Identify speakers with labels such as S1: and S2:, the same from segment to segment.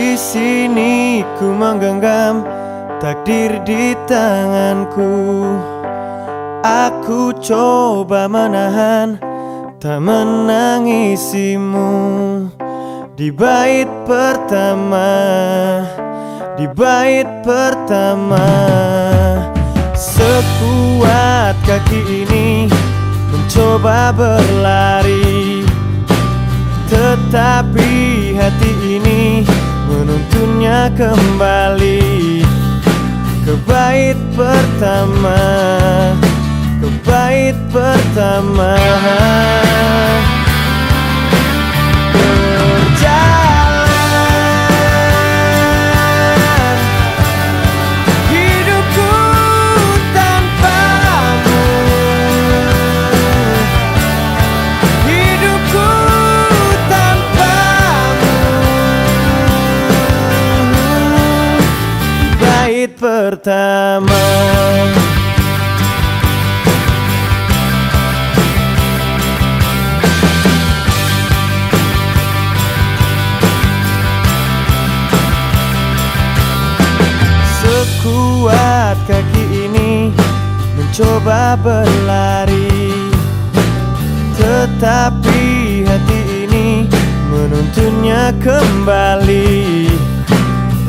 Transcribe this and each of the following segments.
S1: Di sini ku menggenggam takdir di tanganku. Aku coba menahan tak menangisimu di bait pertama, di bait pertama. Sekuat kaki ini mencoba berlari, tetapi hati ini menuntunnya kembali ke bait pertama, ke bait pertama. Pertama. Sekuat kaki ini mencoba berlari. Tetapi hati ini menuntunnya kembali.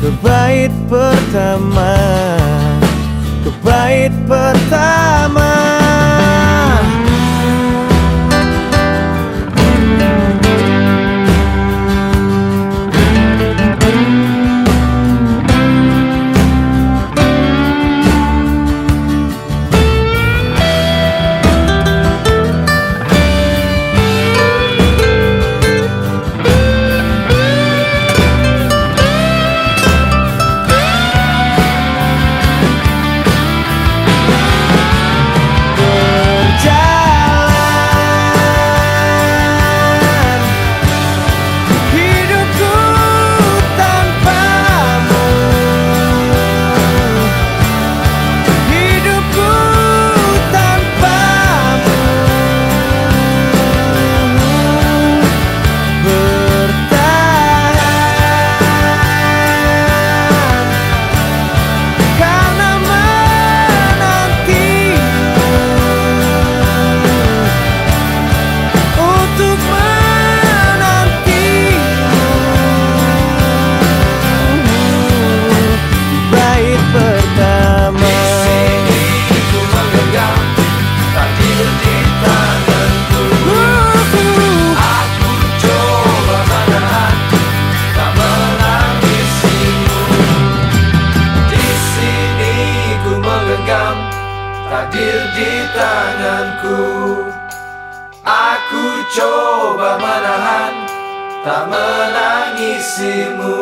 S1: Ke bait pertama Ke bait pertama
S2: takdir di tanganku. Aku coba menahan tak menangisimu